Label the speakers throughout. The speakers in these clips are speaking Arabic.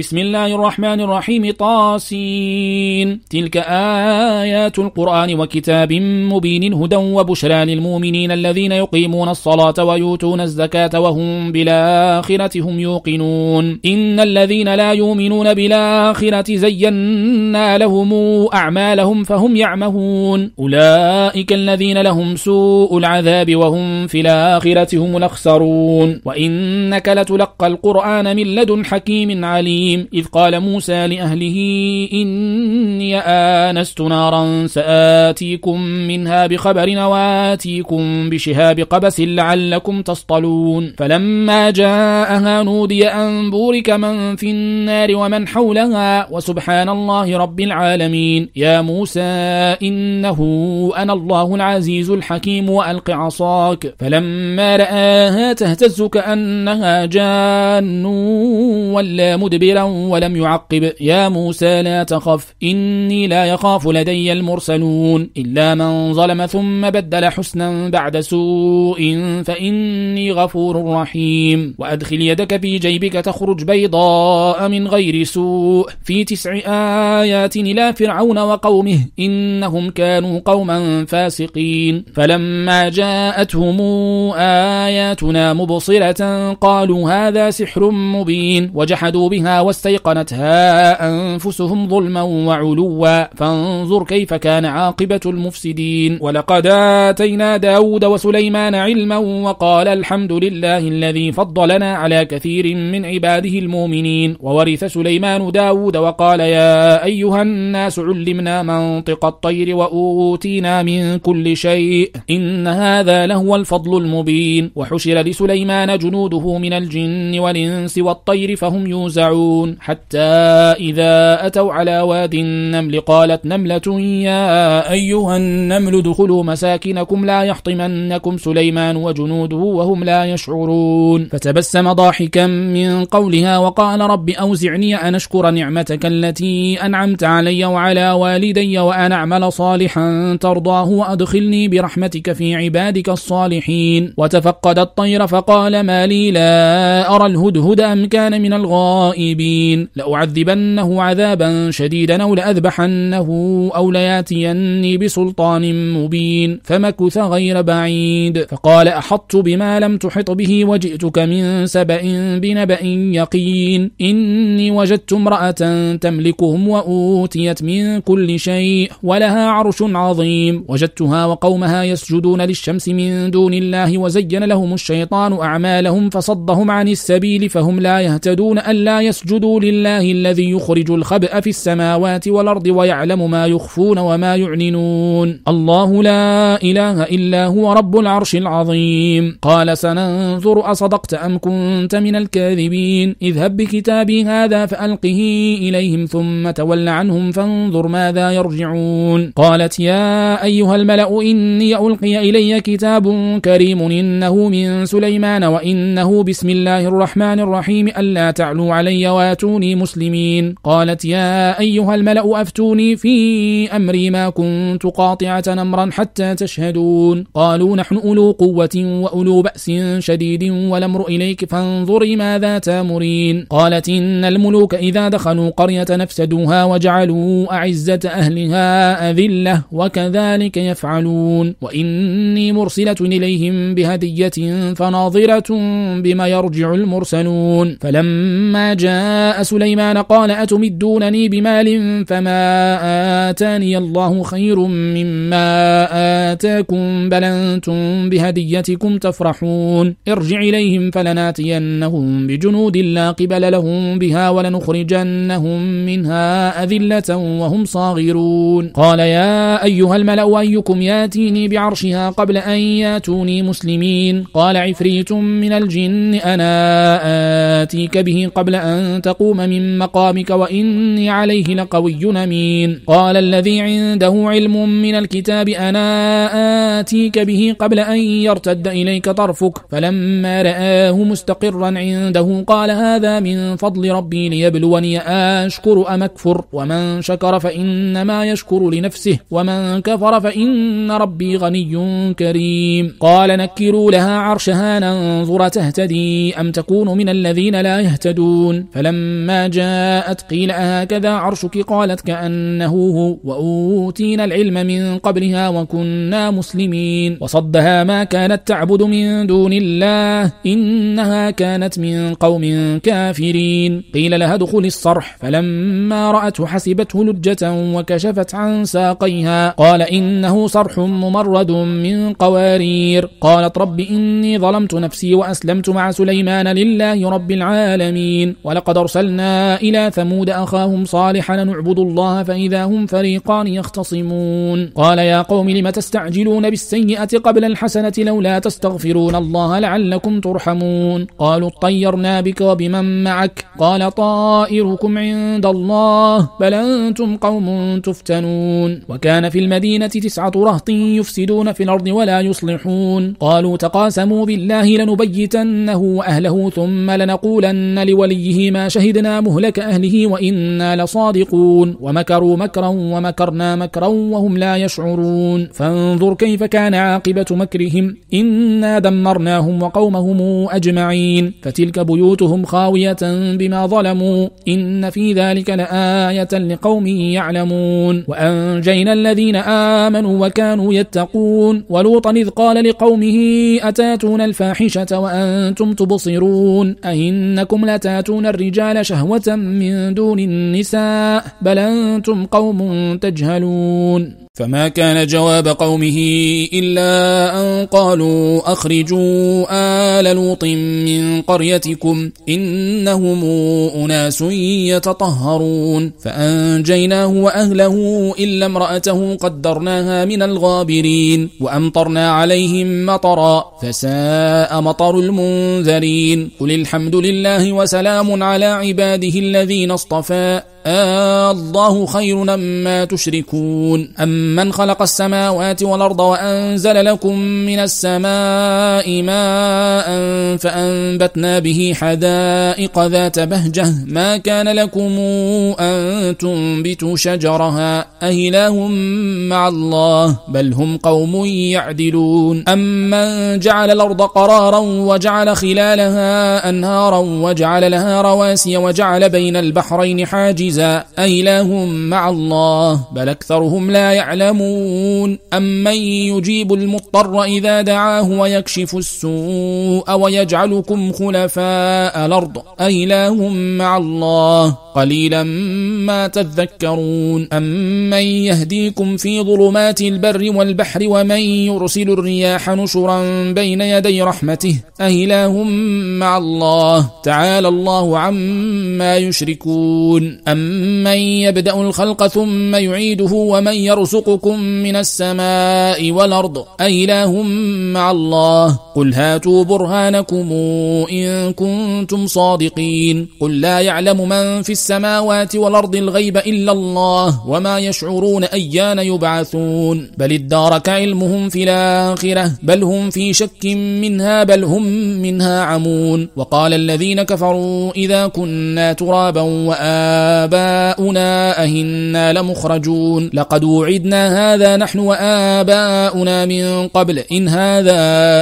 Speaker 1: بسم الله الرحمن الرحيم طاسين تلك آيات القرآن وكتاب مبين هدى وبشرى للمؤمنين الذين يقيمون الصلاة ويؤتون الزكاة وهم بالآخرة هم يوقنون إن الذين لا يؤمنون بالآخرة زينا لهم أعمالهم فهم يعمهون أولئك الذين لهم سوء العذاب وهم في الآخرة هم الأخسرون وإنك لتلقى القرآن من لدن حكيم عليم حميم إذ قال موسى لأهله إني آنست نارا سآتيكم منها بخبر وآتيكم بشهاب قبس لعلكم تصطلون فلما جاءها نودي أن بورك من في النار ومن حولها وسبحان الله رب العالمين يا موسى إنه أنا الله العزيز الحكيم وألق عصاك فلما رآها تهتز كأنها جان ولا مدبرا صغيرا ولم يعقب يا موسى لا تخف إني لا يخاف لدي المرسلون إلا من ظلم ثم بدل حسنا بعد سوء فإني غفور رحيم وأدخل يدك في جيبك تخرج بيضاء من غير سوء في تسع آيات إلى فرعون وقومه إنهم كانوا قوما فاسقين فلما جاءتهم آياتنا مبصرة قالوا هذا سحر مبين وجحدوا بها واستيقنتها أنفسهم ظلما وعلوا فانظر كيف كان عاقبة المفسدين ولقد آتينا داود وسليمان علما وقال الحمد لله الذي فضلنا على كثير من عباده المؤمنين وورث سليمان داود وقال يا أيها الناس علمنا منطق الطير وأوتينا من كل شيء إن هذا لهو الفضل المبين وحشر لسليمان جنوده من الجن والإنس والطير فهم يوزعون يعرجون حتى إذا أتوا على واد النمل قالت نملة يا أيها النمل دخلوا مساكنكم لا يحطمنكم سليمان وجنوده وهم لا يشعرون فتبسم ضاحكا من قولها وقال رب أوزعني أن أشكر نعمتك التي أنعمت علي وعلى والدي وأن أعمل صالحا ترضاه وأدخلني برحمتك في عبادك الصالحين وتفقد الطير فقال ما لي لا أرى الهدهد أم كان من الغائب مكذبين لأعذبنه عذابا شديدا أو لأذبحنه أو لياتيني بسلطان مبين فمكث غير بعيد فقال أحط بما لم تحط به وجئتك من سبأ بنبأ يقين إني وجدت امرأة تملكهم وأوتيت من كل شيء ولها عرش عظيم وجدتها وقومها يسجدون للشمس من دون الله وزين لهم الشيطان أعمالهم فصدهم عن السبيل فهم لا يهتدون ألا يسجدون فاسجدوا لله الذي يخرج الخبأ في السماوات والأرض ويعلم ما يخفون وما يعلنون الله لا إله إلا هو رب العرش العظيم قال سننظر أصدقت أم كنت من الكاذبين اذهب بكتابي هذا فألقه إليهم ثم تول عنهم فانظر ماذا يرجعون قالت يا أيها الملأ إني ألقي إلي كتاب كريم إنه من سليمان وإنه بسم الله الرحمن الرحيم ألا تعلوا علي واتوني مسلمين قالت يا أيها الملأ أفتوني في أمري ما كنت قاطعة أمرا حتى تشهدون قالوا نحن أولو قوة وأولو بأس شديد والأمر إليك فانظري ماذا تامرين قالت إن الملوك إذا دخلوا قرية نفسدوها وجعلوا أعزة أهلها أذلة وكذلك يفعلون وإني مرسلة إليهم بهدية فناظرة بما يرجع المرسلون فلما جاء سليمان قال أتمدونني بمال فما آتاني الله خير مما آتاكم بل أنتم بهديتكم تفرحون ارجع إليهم فلناتينهم بجنود لا قبل لهم بها ولنخرجنهم منها أذلة وهم صاغرون قال يا أيها الملأ أيكم ياتيني بعرشها قبل أن ياتوني مسلمين قال عفريت من الجن أنا آتيك به قبل أن تقوم من مقامك وإني عليه لقوي نمين قال الذي عنده علم من الكتاب أنا آتيك به قبل أن يرتد إليك طرفك فلما رآه مستقرا عنده قال هذا من فضل ربي ليبلوني أشكر أم أكفر ومن شكر فإنما يشكر لنفسه ومن كفر فإن ربي غني كريم قال نكروا لها عرشها ننظر تهتدي أم تكون من الذين لا يهتدون فلا فلما جاءت قيل هكذا عرشك قالت كأنه هو وأوتينا العلم من قبلها وكنا مسلمين وصدها ما كانت تعبد من دون الله إنها كانت من قوم كافرين قيل لها دخل الصرح فلما رأته حسبته لجة وكشفت عن ساقيها قال إنه صرح ممرد من قوارير قالت رب إني ظلمت نفسي وأسلمت مع سليمان لله رب العالمين ولقد ولقد أرسلنا إلى ثمود أخاهم صالحا نعبد الله فإذا هم فريقان يختصمون قال يا قوم لم تستعجلون بالسيئة قبل الحسنة لولا تستغفرون الله لعلكم ترحمون قالوا اطيرنا بك وبمن معك قال طائركم عند الله بل أنتم قوم تفتنون وكان في المدينة تسعة رهط يفسدون في الأرض ولا يصلحون قالوا تقاسموا بالله لنبيتنه وأهله ثم لنقولن لوليه ما إنا شهدنا مهلك أهله وإنا لصادقون ومكروا مكرا ومكرنا مكرا وهم لا يشعرون فانظر كيف كان عاقبة مكرهم إنا دمرناهم وقومهم أجمعين فتلك بيوتهم خاوية بما ظلموا إن في ذلك لآية لقوم يعلمون وأنجينا الذين آمنوا وكانوا يتقون ولوطا إذ قال لقومه أتاتون الفاحشة وأنتم تبصرون أئنكم لتاتون الرجال الرجال شهوة من دون النساء بل أنتم قوم تجهلون فما كان جواب قومه إلا أن قالوا أخرجوا آل لوط من قريتكم إنهم أناس يتطهرون فأنجيناه وأهله إلا امرأته قدرناها من الغابرين وأمطرنا عليهم مطرا فساء مطر المنذرين قل الحمد لله وسلام على عباده الذين اصطفى آه الله خير مما تشركون أمن خلق السماوات والأرض وأنزل لكم من السماء ماء فأنبتنا به حدائق ذات بهجة ما كان لكم أن تنبتوا شجرها أهله مع الله بل هم قوم يعدلون أمن جعل الأرض قرارا وجعل خلالها أنهارا وجعل لها رواسي وجعل بين البحرين حاجزا عزيزا أإله مع الله بل أكثرهم لا يعلمون أمن يجيب المضطر إذا دعاه ويكشف السوء ويجعلكم خلفاء الأرض أإله مع الله قليلا ما تذكرون أمن يهديكم في ظلمات البر والبحر ومن يرسل الرياح نشرا بين يدي رحمته أإله مع الله تعالى الله عما يشركون أم أمن يبدأ الخلق ثم يعيده ومن يرزقكم من السماء والأرض أإله مع الله قل هاتوا برهانكم إن كنتم صادقين قل لا يعلم من في السماوات والأرض الغيب إلا الله وما يشعرون أيان يبعثون بل ادارك علمهم في الآخرة بل هم في شك منها بل هم منها عمون وقال الذين كفروا إذا كنا ترابا وآبا آباؤنا أهنا لمخرجون لقد وعدنا هذا نحن وآباؤنا من قبل إن هذا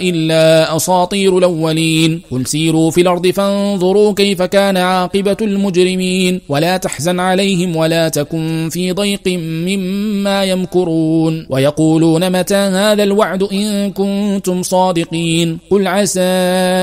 Speaker 1: إلا أساطير الأولين قل سيروا في الأرض فانظروا كيف كان عاقبة المجرمين ولا تحزن عليهم ولا تكن في ضيق مما يمكرون ويقولون متى هذا الوعد إن كنتم صادقين قل عسى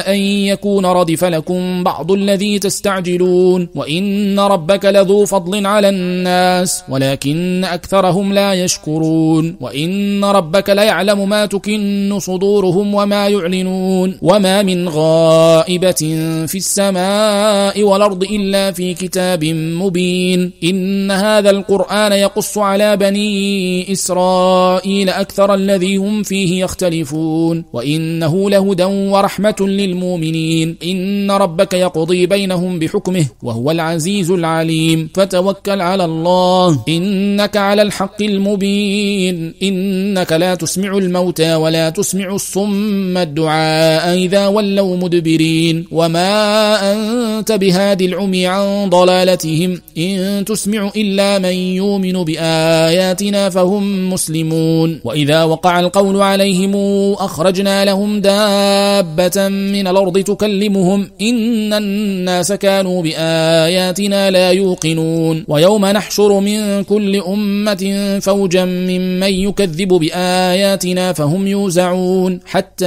Speaker 1: أن يكون ردف لكم بعض الذي تستعجلون وإن ربك لذو ذو فضل على الناس ولكن أكثرهم لا يشكرون وإن ربك ليعلم ما تكن صدورهم وما يعلنون وما من غائبة في السماء والأرض إلا في كتاب مبين إن هذا القرآن يقص على بني إسرائيل أكثر الذي هم فيه يختلفون وإنه لهدى ورحمة للمؤمنين إن ربك يقضي بينهم بحكمه وهو العزيز العليم الرحيم فتوكل على الله إنك على الحق المبين إنك لا تسمع الموتى ولا تسمع الصم الدعاء إذا ولوا مدبرين وما أنت بهاد العمي عن ضلالتهم إن تسمع إلا من يؤمن بآياتنا فهم مسلمون وإذا وقع القول عليهم أخرجنا لهم دابة من الأرض تكلمهم إن الناس كانوا بآياتنا لا يوقنون يوقنون ويوم نحشر من كل أمة فوجا ممن يكذب بآياتنا فهم يوزعون حتى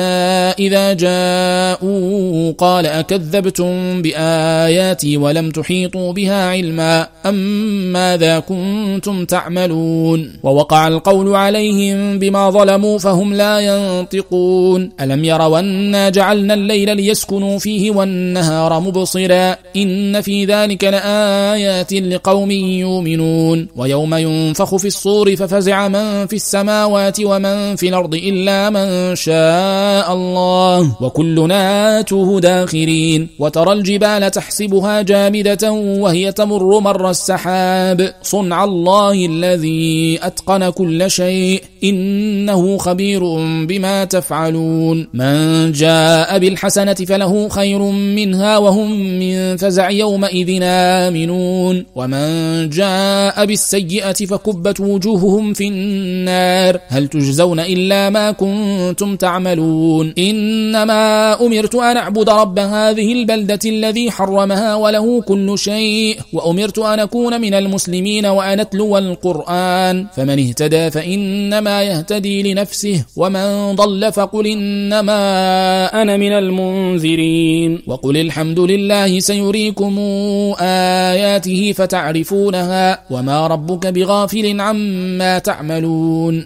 Speaker 1: إذا جاءوا قال أكذبتم بآياتي ولم تحيطوا بها علما أم ماذا كنتم تعملون ووقع القول عليهم بما ظلموا فهم لا ينطقون ألم يروا أنا جعلنا الليل ليسكنوا فيه والنهار مبصرا إن في ذلك لآيات لقوم يؤمنون ويوم ينفخ في الصور ففزع من في السماوات ومن في الأرض إلا من شاء الله وكلنا آتوه داخرين وترى الجبال تحسبها جامدة وهي تمر مر السحاب صنع الله الذي أتقن كل شيء إنه خبير بما تفعلون من جاء بالحسنة فله خير منها وهم من فزع يومئذ آمنون يجزون ومن جاء بالسيئة فكبت وجوههم في النار هل تجزون إلا ما كنتم تعملون إنما أمرت أن أعبد رب هذه البلدة الذي حرمها وله كل شيء وأمرت أن أكون من المسلمين وأن أتلو القرآن فمن اهتدى فإنما يهتدي لنفسه ومن ضل فقل إنما أنا من المنذرين وقل الحمد لله سيريكم آياته فتعرفونها وما ربك بغافل عما تعملون